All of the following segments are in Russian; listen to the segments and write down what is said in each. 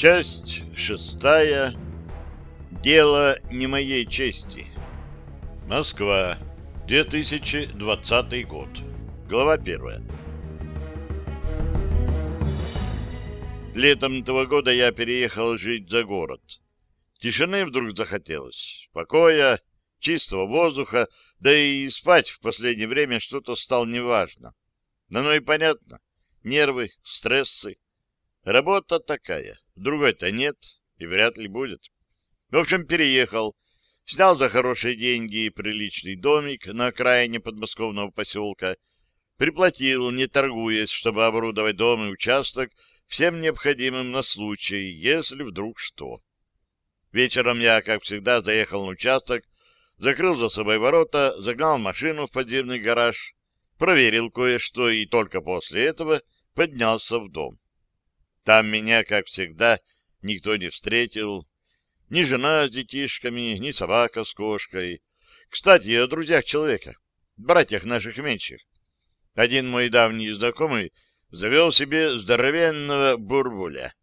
Часть шестая. Дело не моей чести. Москва. 2020 год. Глава первая. Летом этого года я переехал жить за город. Тишины вдруг захотелось, покоя, чистого воздуха, да и спать в последнее время что-то стало неважно. Но ну и понятно. Нервы, стрессы. Работа такая. Другой-то нет и вряд ли будет. В общем, переехал. Снял за хорошие деньги приличный домик на окраине подмосковного поселка. Приплатил, не торгуясь, чтобы оборудовать дом и участок всем необходимым на случай, если вдруг что. Вечером я, как всегда, заехал на участок, закрыл за собой ворота, загнал машину в подземный гараж, проверил кое-что и только после этого поднялся в дом. Там меня, как всегда, никто не встретил. Ни жена с детишками, ни собака с кошкой. Кстати, о друзьях человека, братьях наших меньших. Один мой давний знакомый завел себе здоровенного бурбуля.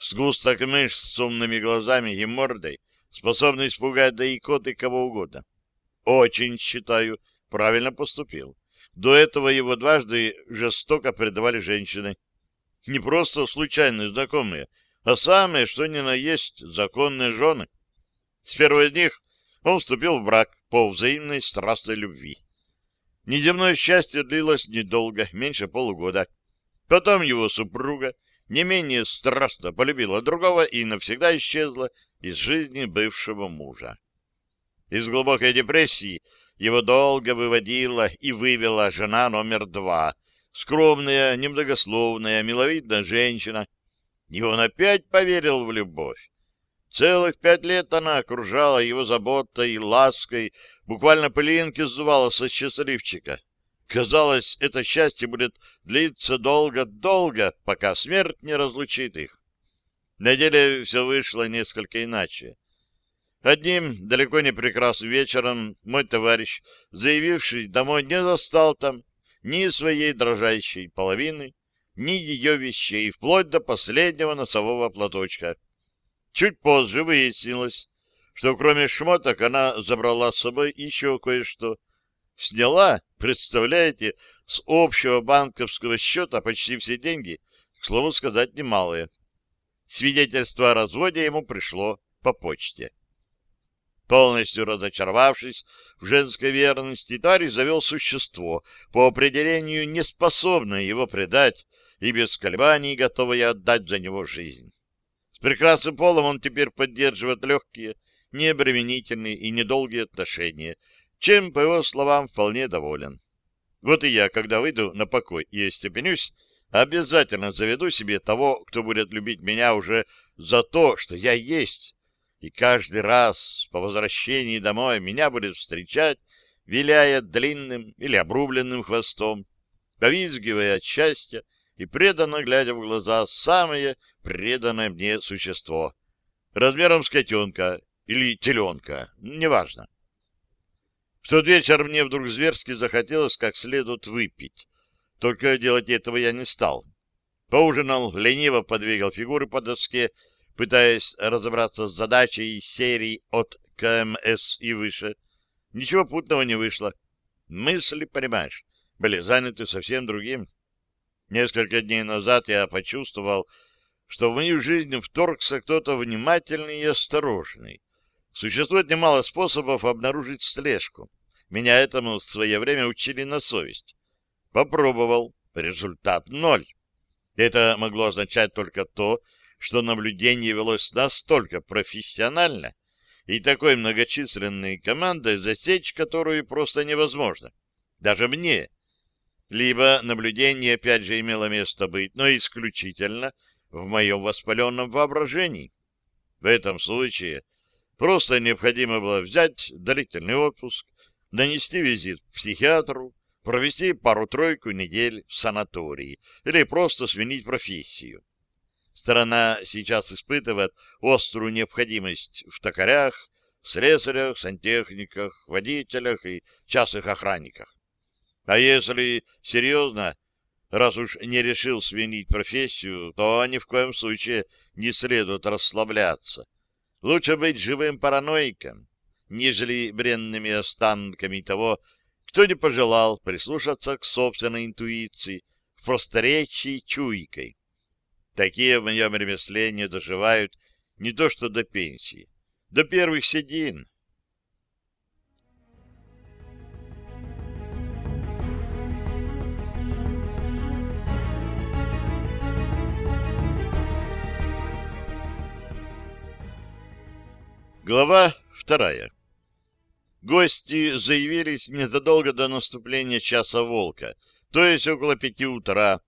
Сгусток мышц с умными глазами и мордой, способный испугать да и кого угодно. Очень, считаю, правильно поступил. До этого его дважды жестоко предавали женщины. Не просто случайные знакомые, а самые, что ни на есть, законные жены. С первой из них он вступил в брак по взаимной страстной любви. Неземное счастье длилось недолго, меньше полугода. Потом его супруга не менее страстно полюбила другого и навсегда исчезла из жизни бывшего мужа. Из глубокой депрессии его долго выводила и вывела жена номер два, скромная, немногословная, миловидная женщина. И он опять поверил в любовь. Целых пять лет она окружала его заботой и лаской, буквально пылинки сдувала со счастливчика. Казалось, это счастье будет длиться долго-долго, пока смерть не разлучит их. На деле все вышло несколько иначе. Одним далеко не прекрасным вечером мой товарищ, заявивший домой, не застал там ни своей дрожащей половины, ни ее вещей, вплоть до последнего носового платочка. Чуть позже выяснилось, что кроме шмоток она забрала с собой еще кое-что. Сняла, представляете, с общего банковского счета почти все деньги, к слову сказать, немалые. Свидетельство о разводе ему пришло по почте. Полностью разочаровавшись в женской верности, Тарий завел существо, по определению неспособное его предать и без колебаний готовое отдать за него жизнь. С прекрасным полом он теперь поддерживает легкие, необременительные и недолгие отношения, чем, по его словам, вполне доволен. Вот и я, когда выйду на покой и остепенюсь, обязательно заведу себе того, кто будет любить меня уже за то, что я есть, и каждый раз по возвращении домой меня будет встречать, виляя длинным или обрубленным хвостом, повизгивая от счастья и преданно глядя в глаза самое преданное мне существо, размером с котенка или теленка, неважно. В тот вечер мне вдруг зверски захотелось как следует выпить. Только делать этого я не стал. Поужинал, лениво подвигал фигуры по доске, пытаясь разобраться с задачей серии от КМС и выше. Ничего путного не вышло. Мысли, понимаешь, были заняты совсем другим. Несколько дней назад я почувствовал, что в мою жизнь вторгся кто-то внимательный и осторожный. Существует немало способов обнаружить слежку. Меня этому в свое время учили на совесть. Попробовал. Результат ноль. Это могло означать только то, что наблюдение велось настолько профессионально и такой многочисленной командой, засечь которую просто невозможно. Даже мне. Либо наблюдение опять же имело место быть, но исключительно в моем воспаленном воображении. В этом случае просто необходимо было взять длительный отпуск, нанести визит к психиатру, провести пару-тройку недель в санатории или просто сменить профессию. Страна сейчас испытывает острую необходимость в токарях, слесарях, сантехниках, водителях и частных охранниках. А если серьезно, Раз уж не решил сменить профессию, то ни в коем случае не следует расслабляться. Лучше быть живым параноиком, нежели бренными останками того, кто не пожелал прислушаться к собственной интуиции в просторечии чуйкой. Такие в моем ремесле не доживают не то что до пенсии, до первых седин. Глава вторая. Гости заявились незадолго до наступления часа волка, то есть около пяти утра,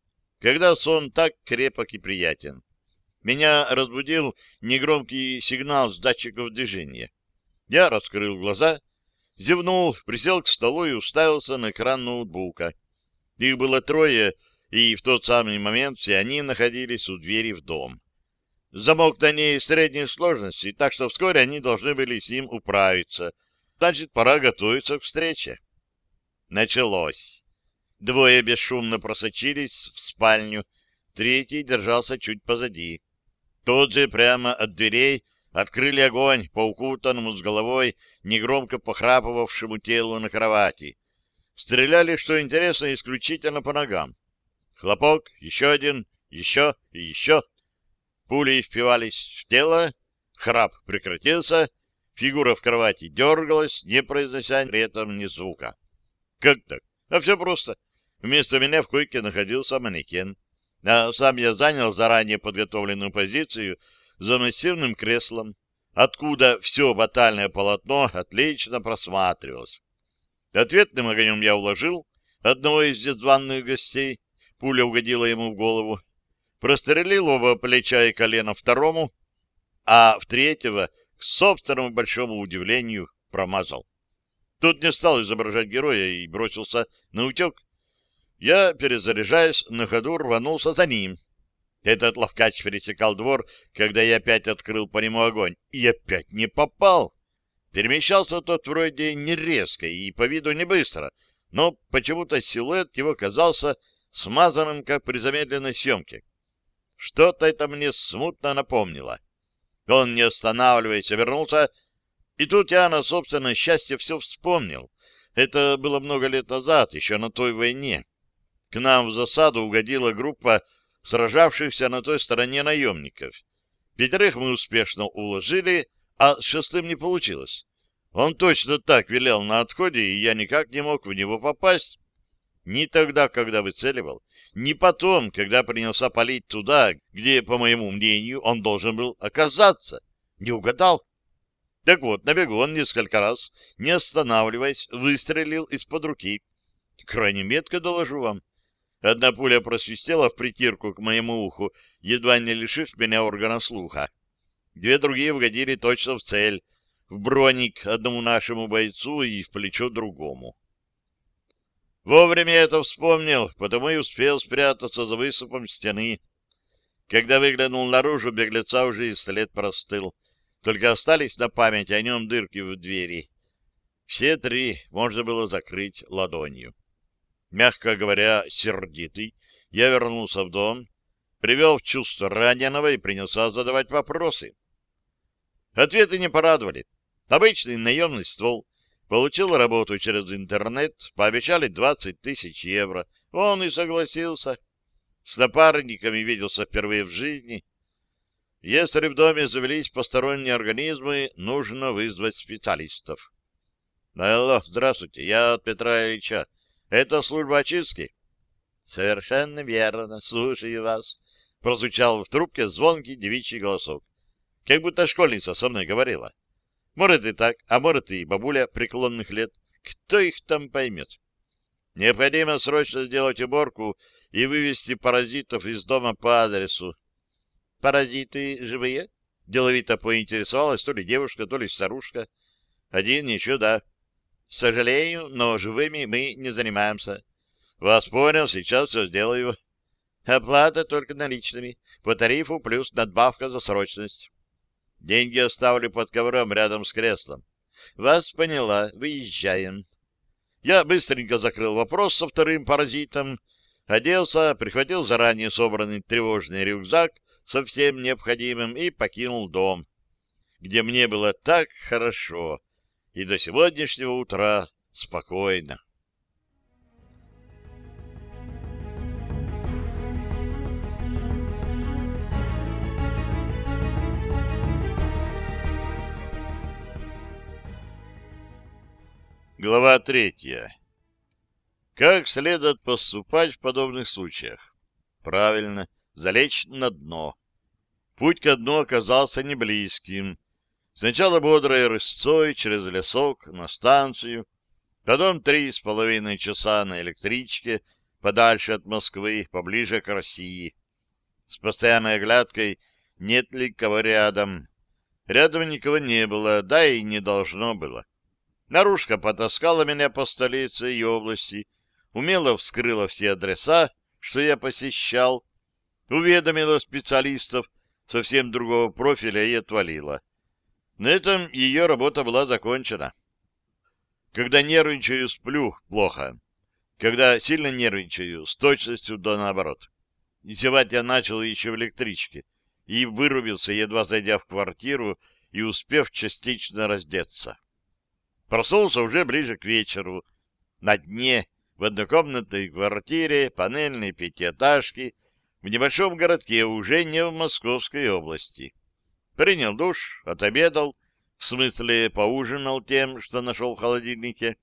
когда сон так крепок и приятен. Меня разбудил негромкий сигнал с датчиков движения. Я раскрыл глаза, зевнул, присел к столу и уставился на экран ноутбука. Их было трое, и в тот самый момент все они находились у двери в дом. Замок на ней средней сложности, так что вскоре они должны были с ним управиться. Значит, пора готовиться к встрече. Началось. Двое бесшумно просочились в спальню, третий держался чуть позади. Тот же прямо от дверей открыли огонь по укутанному с головой негромко похрапывавшему телу на кровати. Стреляли, что интересно, исключительно по ногам. Хлопок, еще один, еще и еще — Пули впивались в тело, храп прекратился, фигура в кровати дергалась, не произнося при этом ни звука. Как так? А все просто. Вместо меня в койке находился манекен, а сам я занял заранее подготовленную позицию за массивным креслом, откуда все батальное полотно отлично просматривалось. Ответным огнем я уложил одного из званных гостей, пуля угодила ему в голову, прострелил оба плеча и колено второму, а в третьего, к собственному большому удивлению, промазал. Тут не стал изображать героя и бросился на утек. Я, перезаряжаясь, на ходу рванулся за ним. Этот ловкач пересекал двор, когда я опять открыл по нему огонь, и опять не попал. Перемещался тот вроде не резко и по виду не быстро, но почему-то силуэт его казался смазанным, как при замедленной съемке. Что-то это мне смутно напомнило. Он, не останавливаясь, вернулся, и тут я на собственное счастье все вспомнил. Это было много лет назад, еще на той войне. К нам в засаду угодила группа сражавшихся на той стороне наемников. Пятерых мы успешно уложили, а с шестым не получилось. Он точно так велел на отходе, и я никак не мог в него попасть. Ни тогда, когда выцеливал, ни потом, когда принялся палить туда, где, по моему мнению, он должен был оказаться. Не угадал? Так вот, на бегу он несколько раз, не останавливаясь, выстрелил из-под руки. Крайне метко доложу вам. Одна пуля просвистела в притирку к моему уху, едва не лишив меня органа слуха. Две другие угодили точно в цель, в броник одному нашему бойцу и в плечо другому. Вовремя это вспомнил, потому и успел спрятаться за выступом стены. Когда выглянул наружу, беглеца уже и след простыл. Только остались на память о нем дырки в двери. Все три можно было закрыть ладонью. Мягко говоря, сердитый, я вернулся в дом, привел в чувство раненого и принялся задавать вопросы. Ответы не порадовали. Обычный наемный ствол, Получил работу через интернет, пообещали 20 тысяч евро. Он и согласился. С напарниками виделся впервые в жизни. Если в доме завелись посторонние организмы, нужно вызвать специалистов. Алло, здравствуйте, я от Петра Ильича. Это служба очистки? Совершенно верно, слушаю вас. Прозвучал в трубке звонкий девичий голосок. Как будто школьница со мной говорила. Может и так, а может и бабуля преклонных лет. Кто их там поймет? Необходимо срочно сделать уборку и вывести паразитов из дома по адресу. Паразиты живые? Деловито поинтересовалась то ли девушка, то ли старушка. Один еще да. Сожалею, но живыми мы не занимаемся. Вас понял, сейчас все сделаю. Оплата только наличными. По тарифу плюс надбавка за срочность. Деньги оставлю под ковром рядом с креслом. Вас поняла. Выезжаем. Я быстренько закрыл вопрос со вторым паразитом, Оделся, прихватил заранее собранный тревожный рюкзак со всем необходимым и покинул дом, где мне было так хорошо, и до сегодняшнего утра спокойно. Глава третья. Как следует поступать в подобных случаях? Правильно, залечь на дно. Путь ко дну оказался неблизким. Сначала бодрой рысцой через лесок на станцию, потом три с половиной часа на электричке подальше от Москвы, поближе к России. С постоянной оглядкой, нет ли кого рядом. Рядом никого не было, да и не должно было. Нарушка потаскала меня по столице и области, умело вскрыла все адреса, что я посещал, уведомила специалистов совсем другого профиля и отвалила. На этом ее работа была закончена. Когда нервничаю, сплю плохо. Когда сильно нервничаю, с точностью до наоборот. Зевать я начал еще в электричке и вырубился, едва зайдя в квартиру и успев частично раздеться. Проснулся уже ближе к вечеру. На дне в однокомнатной квартире панельной пятиэтажки в небольшом городке, уже не в Московской области. Принял душ, отобедал, в смысле поужинал тем, что нашел в холодильнике,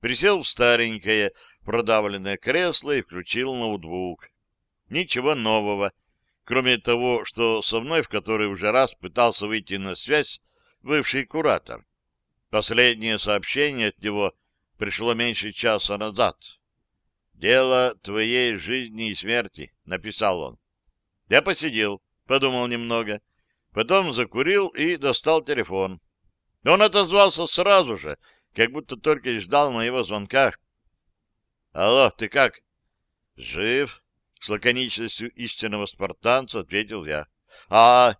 присел в старенькое продавленное кресло и включил ноутбук. Ничего нового, кроме того, что со мной в который уже раз пытался выйти на связь бывший куратор. Последнее сообщение от него пришло меньше часа назад. «Дело твоей жизни и смерти», — написал он. Я посидел, подумал немного, потом закурил и достал телефон. Он отозвался сразу же, как будто только и ждал моего звонка. «Алло, ты как?» «Жив», — с лаконичностью истинного спартанца ответил я. «А,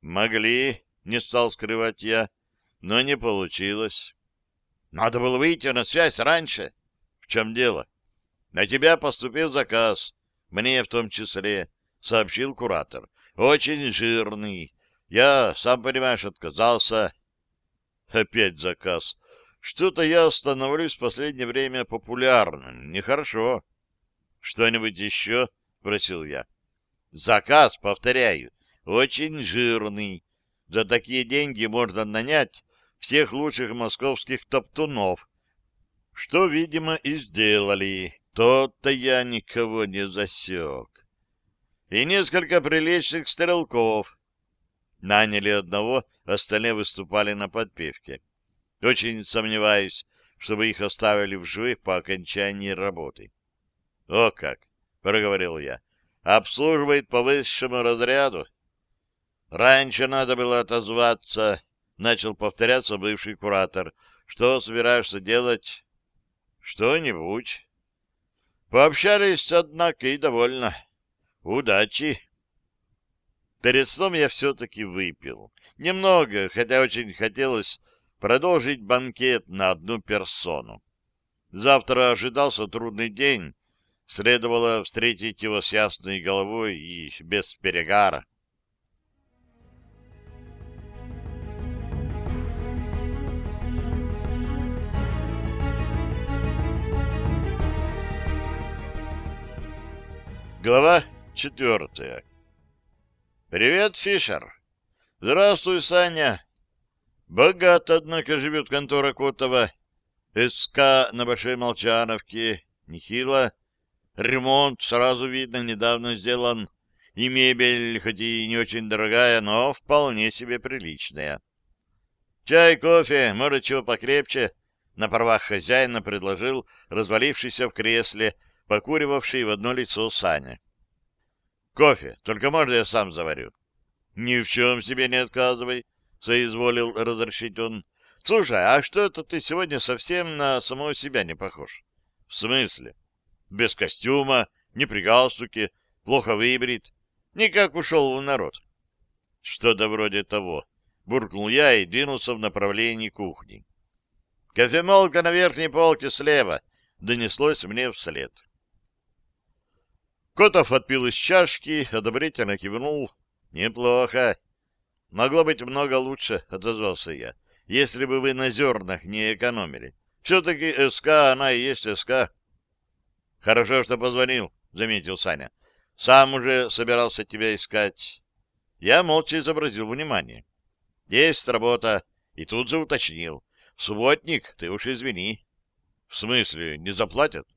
могли», — не стал скрывать я но не получилось. Надо было выйти на связь раньше. В чем дело? На тебя поступил заказ, мне в том числе, сообщил куратор. Очень жирный. Я, сам понимаешь, отказался. Опять заказ. Что-то я становлюсь в последнее время популярным. Нехорошо. Что-нибудь еще? Спросил я. Заказ, повторяю, очень жирный. За такие деньги можно нанять всех лучших московских топтунов, что, видимо, и сделали. Тот-то я никого не засек. И несколько приличных стрелков. Наняли одного, остальные выступали на подпевке. Очень сомневаюсь, чтобы их оставили в живых по окончании работы. — О как! — проговорил я. — Обслуживает по высшему разряду. Раньше надо было отозваться, — начал повторяться бывший куратор. — Что собираешься делать? — Что-нибудь. Пообщались, однако, и довольно. Удачи. Перед сном я все-таки выпил. Немного, хотя очень хотелось продолжить банкет на одну персону. Завтра ожидался трудный день. Следовало встретить его с ясной головой и без перегара. Глава четвертая. «Привет, Фишер!» «Здравствуй, Саня!» «Богат, однако, живет контора Котова. СК на Большой Молчановке. Нехило. Ремонт, сразу видно, недавно сделан. И мебель, хоть и не очень дорогая, но вполне себе приличная. Чай, кофе, может, чего покрепче?» На правах хозяина предложил развалившийся в кресле покуривавший в одно лицо Саня. «Кофе, только можно я сам заварю?» «Ни в чем себе не отказывай», — соизволил разрешить он. «Слушай, а что это ты сегодня совсем на самого себя не похож?» «В смысле?» «Без костюма, не при галстуке, плохо выбрит, никак ушел в народ». «Что-то вроде того», — буркнул я и двинулся в направлении кухни. «Кофемолка на верхней полке слева», — донеслось мне вслед. Котов отпил из чашки, одобрительно кивнул. Неплохо. Могло быть много лучше, отозвался я, если бы вы на зернах не экономили. Все-таки СК, она и есть СК. Хорошо, что позвонил, заметил Саня. Сам уже собирался тебя искать. Я молча изобразил внимание. Есть работа, и тут же уточнил. Субботник, ты уж извини. В смысле, не заплатят?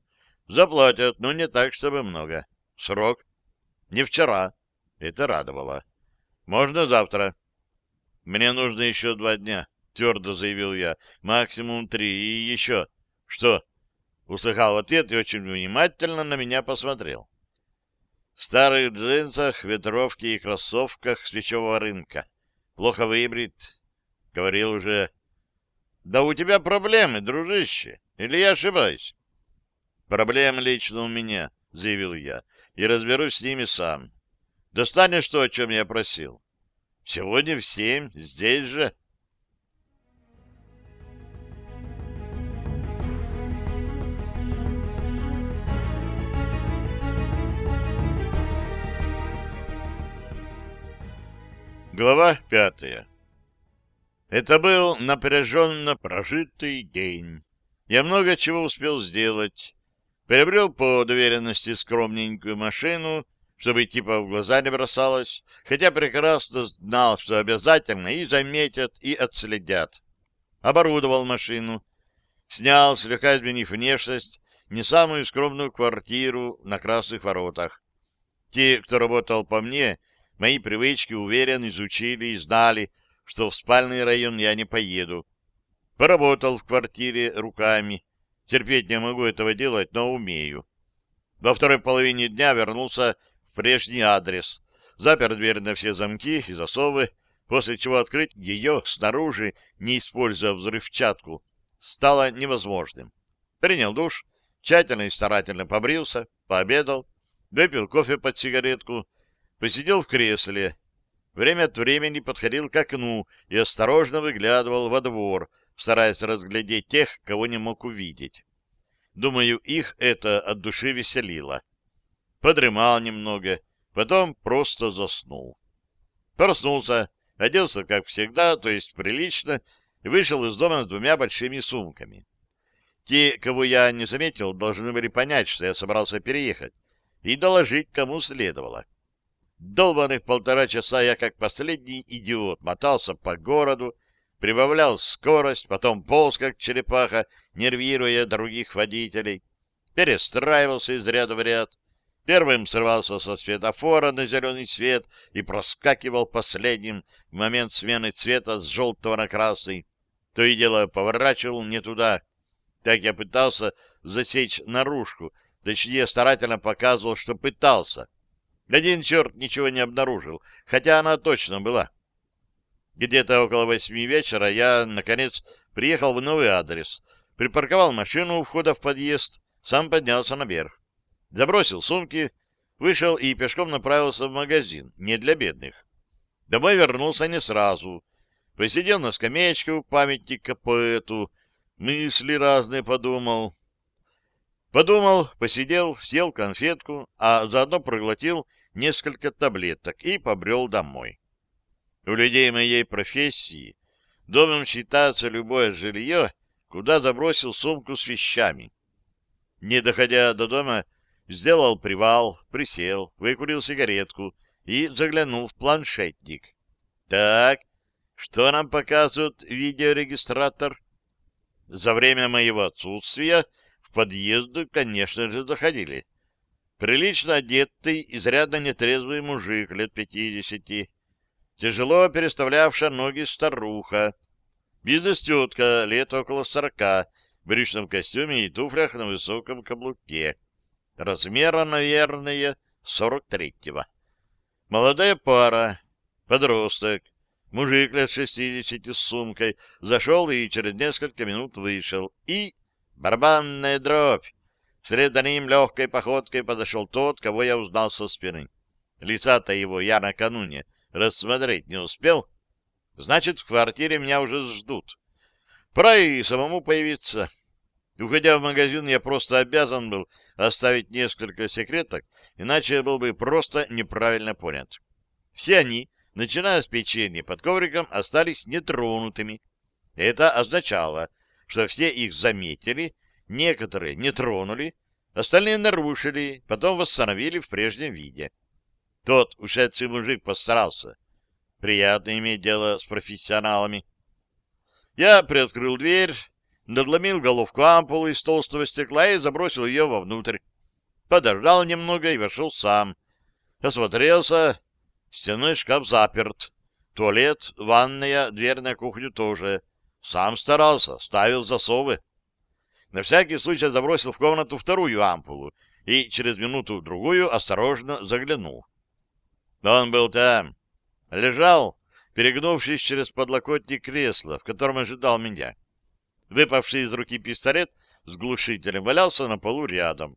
Заплатят, но не так, чтобы много. Срок? Не вчера. Это радовало. Можно завтра. Мне нужно еще два дня, твердо заявил я. Максимум три. И еще. Что? Услыхал ответ и очень внимательно на меня посмотрел. В старых джинсах, ветровке и кроссовках свечевого рынка. Плохо выбрит. Говорил уже. Да у тебя проблемы, дружище. Или я ошибаюсь? Проблемы лично у меня, заявил я, и разберусь с ними сам. Достанешь то, о чем я просил? Сегодня в семь, здесь же. Глава пятая Это был напряженно прожитый день. Я много чего успел сделать. Приобрел по доверенности скромненькую машину, чтобы типа в глаза не бросалось, хотя прекрасно знал, что обязательно и заметят, и отследят. Оборудовал машину, снял, слегка изменив внешность, не самую скромную квартиру на Красных Воротах. Те, кто работал по мне, мои привычки уверенно изучили и знали, что в спальный район я не поеду. Поработал в квартире руками. Терпеть не могу этого делать, но умею. Во второй половине дня вернулся в прежний адрес, запер дверь на все замки и засовы, после чего открыть ее снаружи, не используя взрывчатку, стало невозможным. Принял душ, тщательно и старательно побрился, пообедал, выпил кофе под сигаретку, посидел в кресле. Время от времени подходил к окну и осторожно выглядывал во двор, стараясь разглядеть тех, кого не мог увидеть. Думаю, их это от души веселило подремал немного, потом просто заснул. Проснулся, оделся, как всегда, то есть прилично, и вышел из дома с двумя большими сумками. Те, кого я не заметил, должны были понять, что я собрался переехать, и доложить, кому следовало. Долбанных полтора часа я, как последний идиот, мотался по городу, прибавлял скорость, потом полз, как черепаха, нервируя других водителей, перестраивался из ряда в ряд, Первым срывался со светофора на зеленый свет и проскакивал последним в момент смены цвета с желтого на красный. То и дело поворачивал не туда. Так я пытался засечь наружку, точнее старательно показывал, что пытался. Один черт ничего не обнаружил, хотя она точно была. Где-то около восьми вечера я, наконец, приехал в новый адрес, припарковал машину у входа в подъезд, сам поднялся наверх. Забросил сумки, вышел и пешком направился в магазин, не для бедных. Домой вернулся не сразу. Посидел на скамеечке у памятника поэту, мысли разные подумал. Подумал, посидел, съел конфетку, а заодно проглотил несколько таблеток и побрел домой. У людей моей профессии домом считается любое жилье, куда забросил сумку с вещами. Не доходя до дома, Сделал привал, присел, выкурил сигаретку и заглянул в планшетник. Так, что нам показывает видеорегистратор? За время моего отсутствия в подъезд, конечно же, заходили. Прилично одетый, изрядно нетрезвый мужик лет пятидесяти, тяжело переставлявшая ноги старуха, бизнес-тетка лет около сорока, в брючном костюме и туфлях на высоком каблуке размера, наверное, сорок третьего. Молодая пара, подросток, мужик лет шестидесяти с сумкой, зашел и через несколько минут вышел. И барабанная дробь. Вслед за ним легкой походкой подошел тот, кого я узнал со спины. Лица-то его я накануне рассмотреть не успел. Значит, в квартире меня уже ждут. Пора и самому появиться. Уходя в магазин, я просто обязан был оставить несколько секреток, иначе я был бы просто неправильно понят. Все они, начиная с печенья под ковриком, остались нетронутыми. Это означало, что все их заметили, некоторые не тронули, остальные нарушили, потом восстановили в прежнем виде. Тот ушедший мужик постарался. Приятно иметь дело с профессионалами. Я приоткрыл дверь, надломил головку ампулы из толстого стекла и забросил ее вовнутрь. Подождал немного и вошел сам. Осмотрелся. Стенной шкаф заперт. Туалет, ванная, дверь на кухню тоже. Сам старался, ставил засовы. На всякий случай забросил в комнату вторую ампулу и через минуту-другую осторожно заглянул. Он был там. Лежал, перегнувшись через подлокотник кресла, в котором ожидал меня. Выпавший из руки пистолет с глушителем валялся на полу рядом.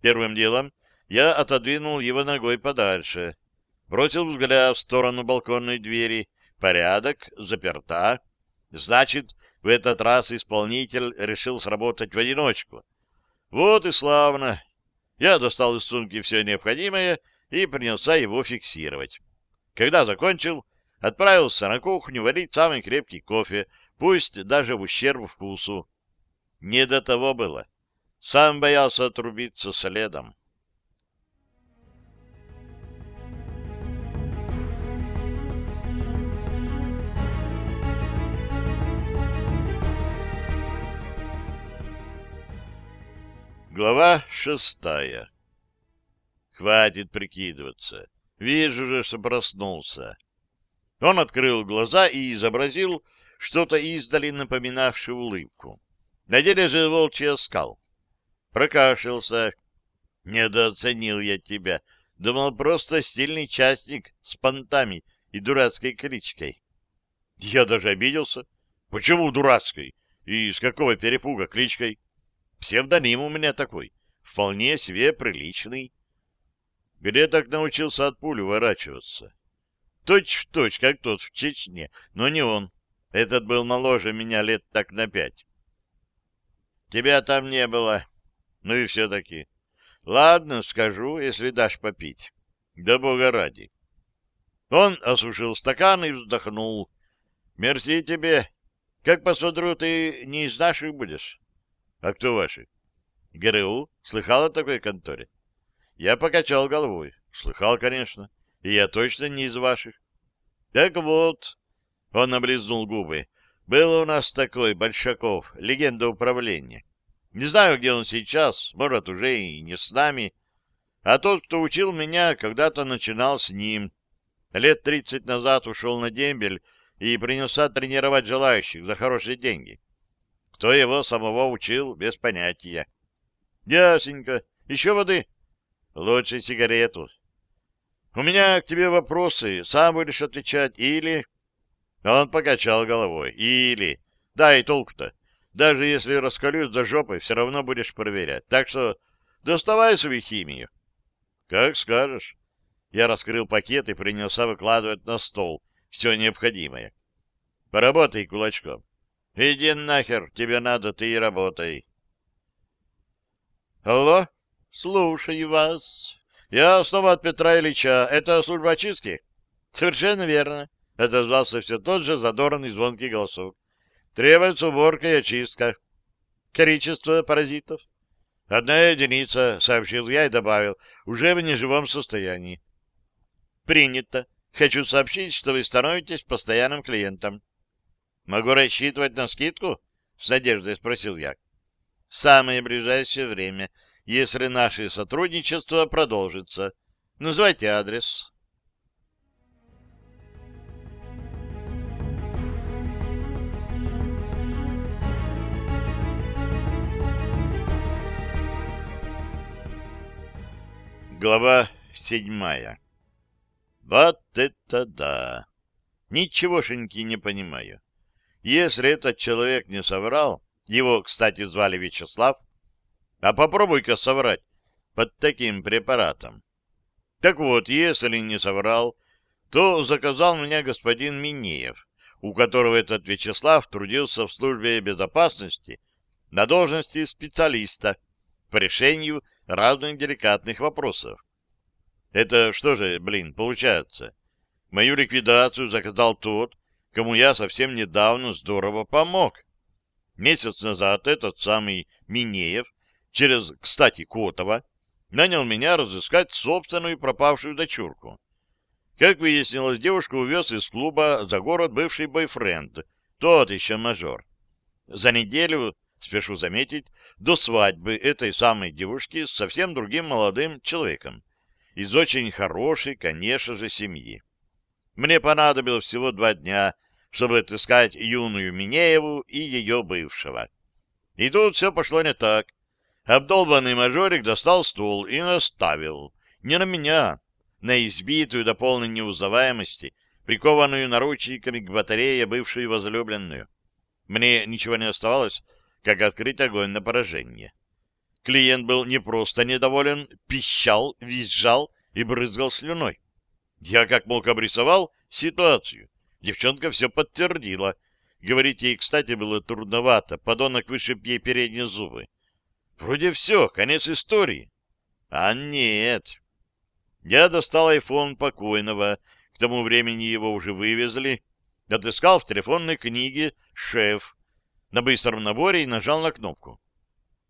Первым делом я отодвинул его ногой подальше. Бросил взгляд в сторону балконной двери. Порядок, заперта. Значит, в этот раз исполнитель решил сработать в одиночку. Вот и славно. Я достал из сумки все необходимое и принялся его фиксировать. Когда закончил, отправился на кухню варить самый крепкий кофе, пусть даже в ущерб вкусу. Не до того было. Сам боялся отрубиться следом. Глава шестая Хватит прикидываться. Вижу же, что проснулся. Он открыл глаза и изобразил что-то издали напоминавшее улыбку. На деле же волчий оскал. Прокашлялся. Недооценил я тебя. Думал, просто стильный частник с понтами и дурацкой кличкой. Я даже обиделся. Почему дурацкой? И с какого перепуга кличкой? Псевдоним у меня такой. Вполне себе приличный. Где так научился от пули уворачиваться? Точь в точь, как тот в Чечне, но не он. Этот был моложе меня лет так на пять. Тебя там не было. Ну и все-таки. Ладно, скажу, если дашь попить. Да бога ради. Он осушил стакан и вздохнул. Мерси тебе. Как посмотрю, ты не из наших будешь? А кто ваши? ГРУ? Слыхал о такой конторе? Я покачал головой. Слыхал, конечно. И я точно не из ваших. Так вот, он облизнул губы. Был у нас такой Большаков, легенда управления. Не знаю, где он сейчас, может, уже и не с нами. А тот, кто учил меня, когда-то начинал с ним. Лет тридцать назад ушел на дембель и принялся тренировать желающих за хорошие деньги. Кто его самого учил, без понятия. Ясненько. Еще воды? Лучше сигарету. У меня к тебе вопросы. Сам будешь отвечать или... Он покачал головой. Или... Да, и толку-то. Даже если раскалюсь до жопы, все равно будешь проверять. Так что доставай свою химию. Как скажешь. Я раскрыл пакет и принялся выкладывать на стол все необходимое. Поработай кулачком. Иди нахер, тебе надо, ты и работай. Алло? Слушаю вас. Я снова от Петра Ильича. Это служба очистки? Совершенно верно. Отозвался все тот же задорный звонкий голосок. Требуется уборка и очистка. Количество паразитов? Одна единица, сообщил я и добавил, уже в неживом состоянии. Принято. Хочу сообщить, что вы становитесь постоянным клиентом. Могу рассчитывать на скидку? С надеждой спросил я. В самое ближайшее время если наше сотрудничество продолжится. Называйте адрес. Глава седьмая. Вот это да! Ничегошеньки не понимаю. Если этот человек не соврал, его, кстати, звали Вячеслав, а попробуй-ка соврать под таким препаратом. Так вот, если не соврал, то заказал меня господин Минеев, у которого этот Вячеслав трудился в службе безопасности на должности специалиста по решению разных деликатных вопросов. Это что же, блин, получается? Мою ликвидацию заказал тот, кому я совсем недавно здорово помог. Месяц назад этот самый Минеев через, кстати, Котова, нанял меня разыскать собственную пропавшую дочурку. Как выяснилось, девушку увез из клуба за город бывший бойфренд, тот еще мажор. За неделю, спешу заметить, до свадьбы этой самой девушки с совсем другим молодым человеком. Из очень хорошей, конечно же, семьи. Мне понадобилось всего два дня, чтобы отыскать юную Минееву и ее бывшего. И тут все пошло не так. Обдолбанный мажорик достал стул и наставил. Не на меня, на избитую до полной неузнаваемости, прикованную наручниками к батарее бывшую возлюбленную. Мне ничего не оставалось, как открыть огонь на поражение. Клиент был не просто недоволен, пищал, визжал и брызгал слюной. Я как мог обрисовал ситуацию. Девчонка все подтвердила. Говорить ей, кстати, было трудновато. Подонок вышиб ей передние зубы. Вроде все, конец истории. А нет. Я достал айфон покойного. К тому времени его уже вывезли. Отыскал в телефонной книге «Шеф». На быстром наборе и нажал на кнопку.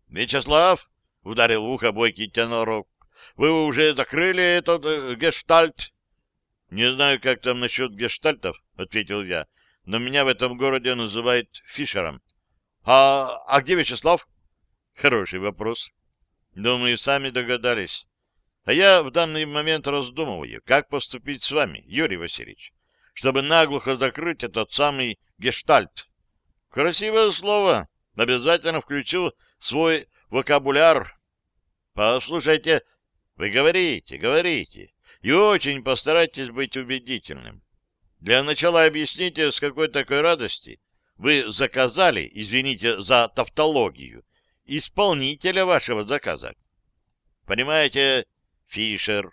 «Вячеслав!» — ударил в ухо бойкий тенорок. «Вы уже закрыли этот э, гештальт?» «Не знаю, как там насчет гештальтов», — ответил я, «но меня в этом городе называют Фишером». «А, а где Вячеслав?» Хороший вопрос. Думаю, сами догадались. А я в данный момент раздумываю, как поступить с вами, Юрий Васильевич, чтобы наглухо закрыть этот самый гештальт. Красивое слово. Обязательно включу свой вокабуляр. Послушайте, вы говорите, говорите, и очень постарайтесь быть убедительным. Для начала объясните, с какой такой радости вы заказали, извините за тавтологию, исполнителя вашего заказа. Понимаете, Фишер,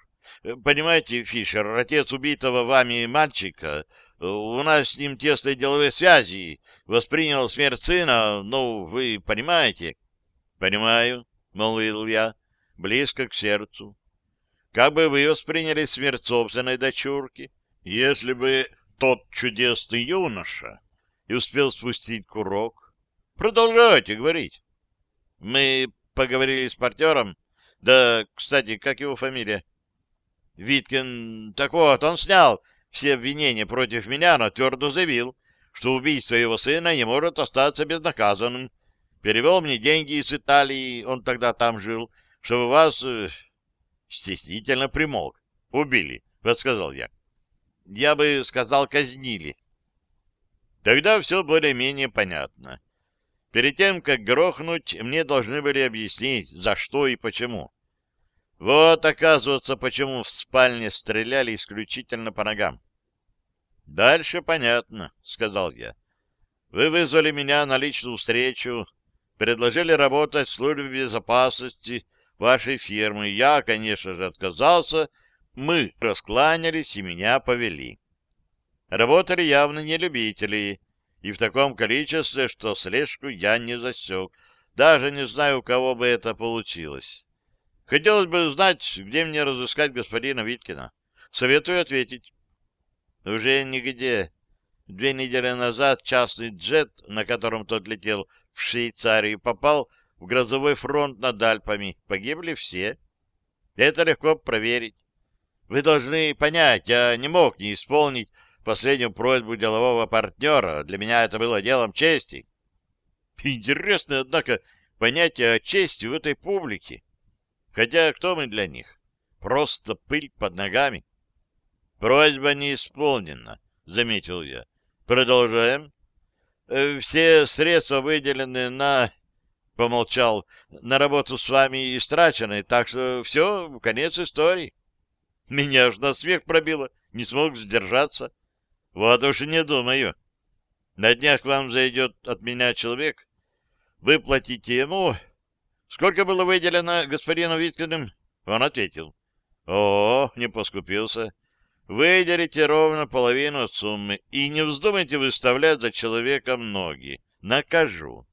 понимаете, Фишер, отец убитого вами мальчика, у нас с ним тесные деловые связи, воспринял смерть сына, ну, вы понимаете? Понимаю, молвил я, близко к сердцу. Как бы вы восприняли смерть собственной дочурки, если бы тот чудесный юноша и успел спустить курок? Продолжайте говорить. Мы поговорили с партером. Да, кстати, как его фамилия? Виткин. Так вот, он снял все обвинения против меня, но твердо заявил, что убийство его сына не может остаться безнаказанным. Перевел мне деньги из Италии, он тогда там жил, чтобы вас э, стеснительно примолк. Убили, подсказал я. Я бы сказал, казнили. Тогда все более-менее понятно. Перед тем, как грохнуть, мне должны были объяснить, за что и почему. Вот, оказывается, почему в спальне стреляли исключительно по ногам. «Дальше понятно», — сказал я. «Вы вызвали меня на личную встречу, предложили работать в службе безопасности вашей фирмы. Я, конечно же, отказался. Мы раскланялись и меня повели. Работали явно не любители» и в таком количестве, что слежку я не засек. Даже не знаю, у кого бы это получилось. Хотелось бы знать, где мне разыскать господина Виткина. Советую ответить. Уже нигде. Две недели назад частный джет, на котором тот летел в Швейцарию, попал в грозовой фронт над Альпами. Погибли все. Это легко проверить. Вы должны понять, я не мог не исполнить последнюю просьбу делового партнера. Для меня это было делом чести. Интересно, однако, понятие о чести в этой публике. Хотя кто мы для них? Просто пыль под ногами. Просьба не исполнена, заметил я. Продолжаем. Э, все средства выделены на... Помолчал. На работу с вами истрачены, так что все, конец истории. Меня аж на смех пробило, не смог сдержаться. Вот уж не думаю. На днях вам зайдет от меня человек. Выплатите ему... Сколько было выделено господину Виткиным? Он ответил. О, не поскупился. Выделите ровно половину от суммы и не вздумайте выставлять за человеком ноги. Накажу.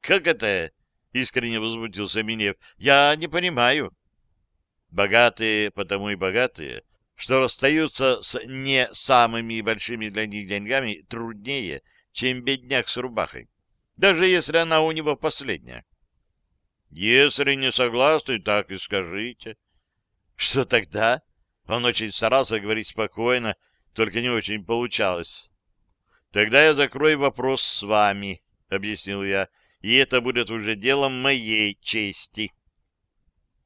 Как это? Искренне возмутился Минев. Я не понимаю. Богатые потому и богатые, что расстаются с не самыми большими для них деньгами труднее, чем бедняк с рубахой, даже если она у него последняя. Если не согласны, так и скажите. Что тогда? Он очень старался говорить спокойно, только не очень получалось. Тогда я закрою вопрос с вами, объяснил я, и это будет уже делом моей чести.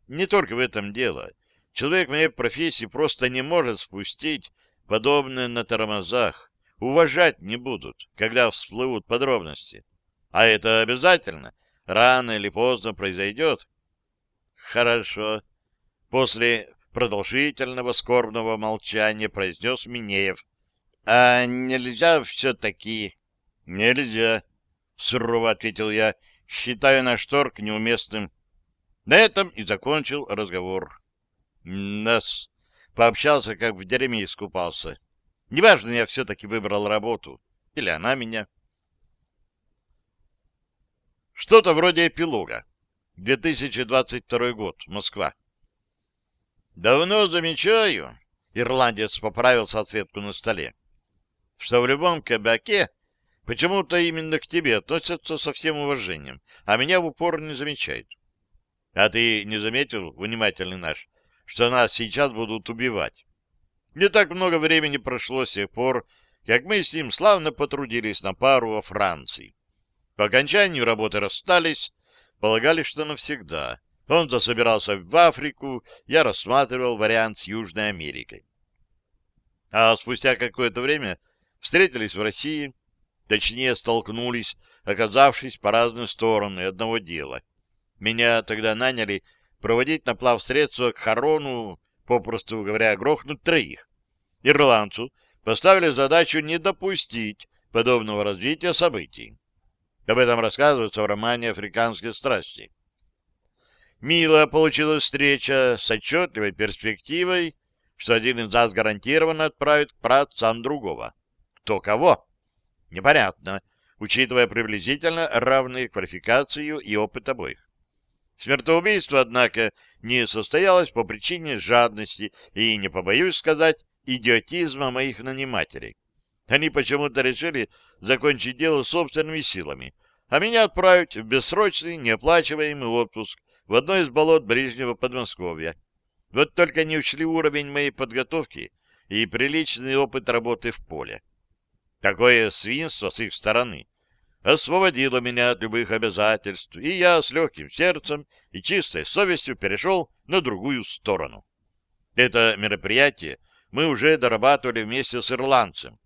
Не только в этом дело. Человек моей профессии просто не может спустить подобное на тормозах. Уважать не будут, когда всплывут подробности. А это обязательно. Рано или поздно произойдет. Хорошо. После продолжительного скорбного молчания произнес Минеев. А нельзя все-таки... Нельзя, сурово ответил я, считая наш торг неуместным. На этом и закончил разговор. Нас пообщался, как в дерьме искупался. Неважно, я все-таки выбрал работу. Или она меня. Что-то вроде эпилога. 2022 год. Москва. Давно замечаю, ирландец поправил салфетку на столе, что в любом кабаке почему-то именно к тебе относятся со всем уважением, а меня в упор не замечают. А ты не заметил, внимательный наш, что нас сейчас будут убивать? Не так много времени прошло с тех пор, как мы с ним славно потрудились на пару во Франции. По окончанию работы расстались, полагали, что навсегда. Он-то собирался в Африку, я рассматривал вариант с Южной Америкой. А спустя какое-то время встретились в России, точнее столкнулись, оказавшись по разные стороны одного дела. Меня тогда наняли проводить на плавсредство к Харону, попросту говоря, грохнуть троих. Ирландцу поставили задачу не допустить подобного развития событий. Об этом рассказывается в романе «Африканские страсти». Мило получилась встреча с отчетливой перспективой, что один из нас гарантированно отправит к праотцам другого. Кто кого? Непонятно, учитывая приблизительно равные квалификацию и опыт обоих. Смертоубийство, однако, не состоялось по причине жадности и, не побоюсь сказать, идиотизма моих нанимателей. Они почему-то решили закончить дело собственными силами, а меня отправить в бессрочный неоплачиваемый отпуск в одно из болот ближнего Подмосковья. Вот только не учли уровень моей подготовки и приличный опыт работы в поле. Такое свинство с их стороны освободило меня от любых обязательств, и я с легким сердцем и чистой совестью перешел на другую сторону. Это мероприятие мы уже дорабатывали вместе с ирландцем,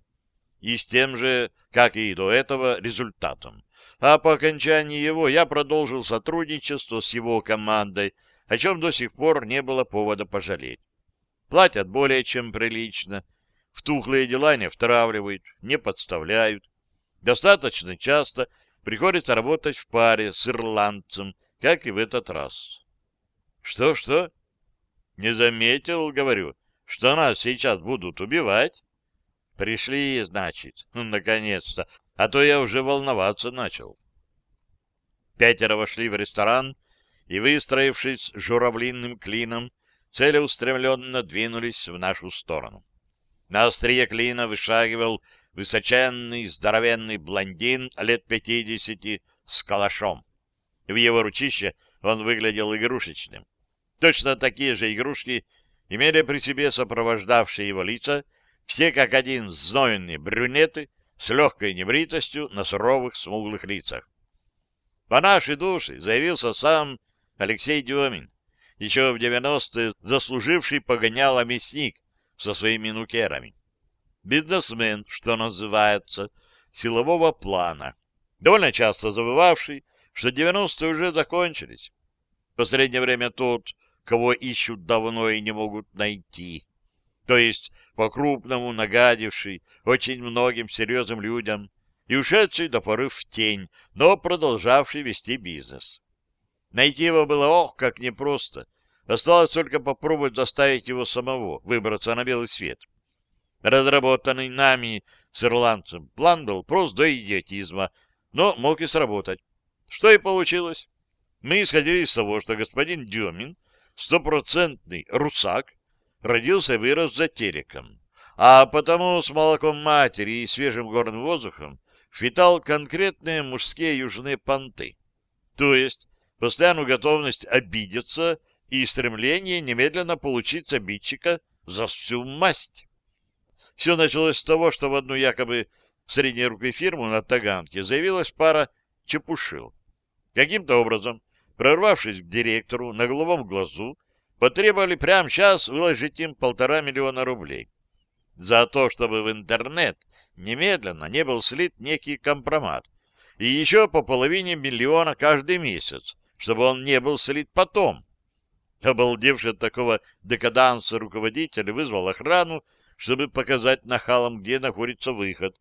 и с тем же, как и до этого, результатом. А по окончании его я продолжил сотрудничество с его командой, о чем до сих пор не было повода пожалеть. Платят более чем прилично, в тухлые дела не втравливают, не подставляют, Достаточно часто приходится работать в паре с ирландцем, как и в этот раз. Что-что? Не заметил, говорю, что нас сейчас будут убивать? Пришли, значит, ну, наконец-то, а то я уже волноваться начал. Пятеро вошли в ресторан и, выстроившись журавлиным клином, целеустремленно двинулись в нашу сторону. На острие клина вышагивал высоченный, здоровенный блондин лет пятидесяти с калашом. В его ручище он выглядел игрушечным. Точно такие же игрушки имели при себе сопровождавшие его лица, все как один знойные брюнеты с легкой небритостью на суровых смуглых лицах. По нашей душе заявился сам Алексей Демин, еще в 90-е заслуживший погоняло мясник со своими нукерами бизнесмен, что называется, силового плана, довольно часто забывавший, что 90-е уже закончились. В последнее время тот, кого ищут давно и не могут найти, то есть по-крупному нагадивший очень многим серьезным людям и ушедший до поры в тень, но продолжавший вести бизнес. Найти его было, ох, как непросто. Осталось только попробовать заставить его самого выбраться на белый свет разработанный нами с ирландцем. План был прост до идиотизма, но мог и сработать. Что и получилось. Мы исходили из того, что господин Демин, стопроцентный русак, родился и вырос за тереком, а потому с молоком матери и свежим горным воздухом впитал конкретные мужские южные понты, то есть постоянную готовность обидеться и стремление немедленно получить обидчика за всю масть. Все началось с того, что в одну якобы средней руки фирму на Таганке заявилась пара чепушил. Каким-то образом, прорвавшись к директору на головом глазу, потребовали прямо сейчас выложить им полтора миллиона рублей. За то, чтобы в интернет немедленно не был слит некий компромат. И еще по половине миллиона каждый месяц, чтобы он не был слит потом. Обалдевший от такого декаданса руководитель вызвал охрану, чтобы показать нахалам, где находится выход.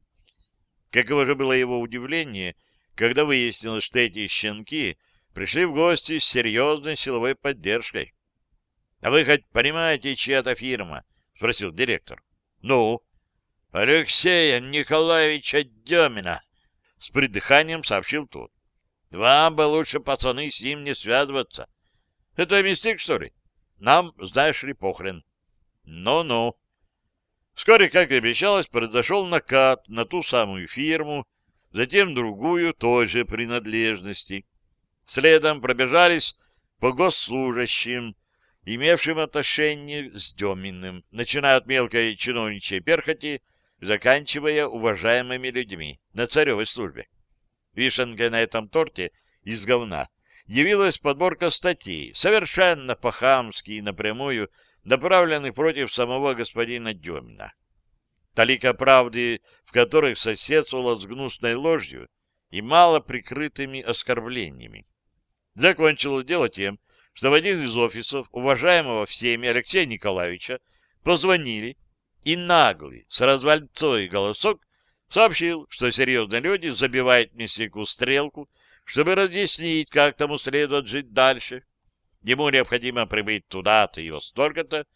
Каково же было его удивление, когда выяснилось, что эти щенки пришли в гости с серьезной силовой поддержкой. — А вы хоть понимаете, чья это фирма? — спросил директор. — Ну? — Алексея Николаевича Демина, — с придыханием сообщил тот. — Вам бы лучше, пацаны, с ним не связываться. — Это мистик, что ли? Нам, знаешь ли, похрен. Ну-ну. Вскоре, как и обещалось, произошел накат на ту самую фирму, затем другую той же принадлежности. Следом пробежались по госслужащим, имевшим отношение с Деминым, начиная от мелкой чиновничьей перхоти, заканчивая уважаемыми людьми на царевой службе. Вишенкой на этом торте из говна явилась подборка статей, совершенно по-хамски и напрямую направленных против самого господина Демина. Талика правды, в которых соседствовала с гнусной ложью и мало прикрытыми оскорблениями. Закончилось дело тем, что в один из офисов уважаемого всеми Алексея Николаевича позвонили, и наглый, с развальцой голосок сообщил, что серьезные люди забивают мяснику стрелку, чтобы разъяснить, как тому следует жить дальше. Ему необходимо прибыть туда-то и во столько-то,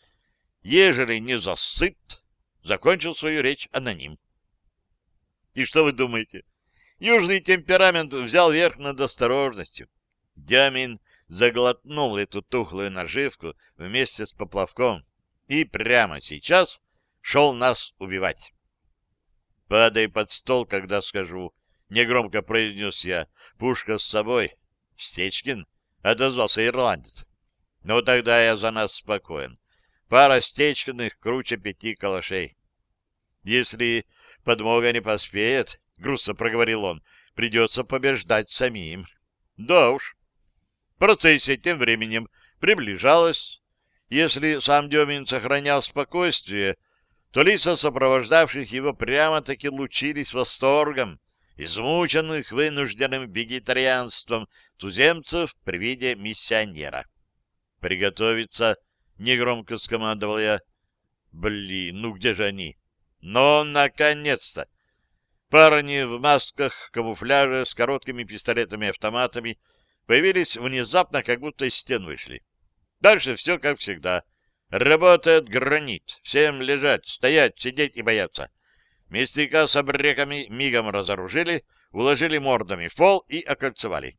ежели не засыт, закончил свою речь аноним. И что вы думаете? Южный темперамент взял верх над осторожностью. Дямин заглотнул эту тухлую наживку вместе с поплавком и прямо сейчас шел нас убивать. «Падай под стол, когда скажу», — негромко произнес я. «Пушка с собой». «Стечкин?» — отозвался ирландец. «Ну, тогда я за нас спокоен. Пара Стечкиных круче пяти калашей». «Если подмога не поспеет», — грустно проговорил он, — «придется побеждать самим». «Да уж». Процессия тем временем приближалась. Если сам Демин сохранял спокойствие, то лица сопровождавших его прямо-таки лучились восторгом, измученных вынужденным вегетарианством туземцев при виде миссионера. «Приготовиться!» — негромко скомандовал я. «Блин, ну где же они?» «Ну, наконец-то!» Парни в масках, камуфляже, с короткими пистолетами-автоматами появились внезапно, как будто из стен вышли. Дальше все как всегда. Работает гранит. Всем лежать, стоять, сидеть и бояться. Мясника с обреками мигом разоружили, уложили мордами в пол и окольцевали.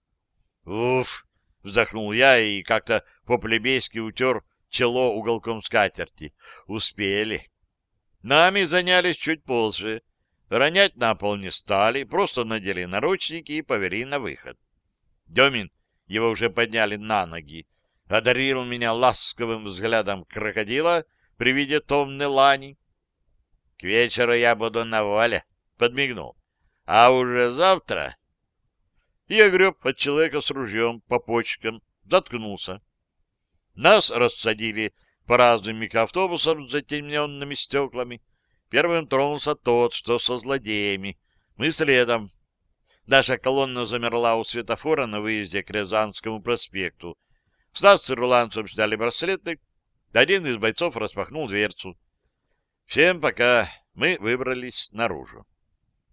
«Уф!» — вздохнул я и как-то по-плебейски утер чело уголком скатерти. «Успели!» Нами занялись чуть позже. Ронять на пол не стали, просто надели наручники и повели на выход. Демин, его уже подняли на ноги, одарил меня ласковым взглядом крокодила при виде томной лани. К вечеру я буду на воле, подмигнул. А уже завтра... Я греб от человека с ружьем по почкам, заткнулся. Нас рассадили по разным микроавтобусам с затемненными стеклами. Первым тронулся тот, что со злодеями. Мы следом. Наша колонна замерла у светофора на выезде к Рязанскому проспекту. С нас с ирландцем сняли браслеты. Один из бойцов распахнул дверцу. Всем пока. Мы выбрались наружу.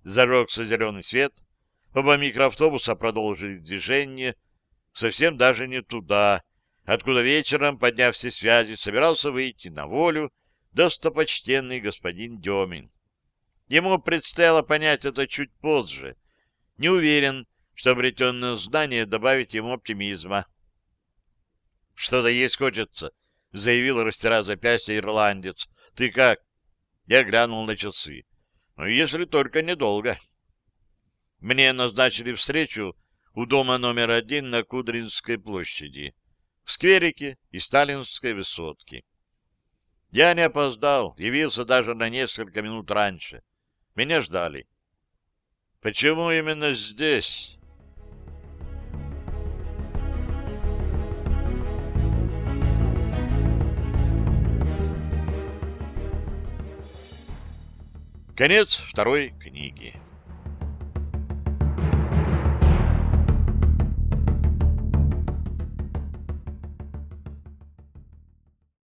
Зажегся зеленый свет. Оба микроавтобуса продолжили движение. Совсем даже не туда, откуда вечером, подняв все связи, собирался выйти на волю достопочтенный господин Демин. Ему предстояло понять это чуть позже. Не уверен, что обретенное знание добавит ему оптимизма. «Что-то есть хочется», — заявил, растирая запястье ирландец. «Ты как?» Я глянул на часы. «Ну, если только недолго». Мне назначили встречу у дома номер один на Кудринской площади, в скверике и Сталинской высотке. Я не опоздал, явился даже на несколько минут раньше. Меня ждали. Почему именно здесь? Конец второй книги.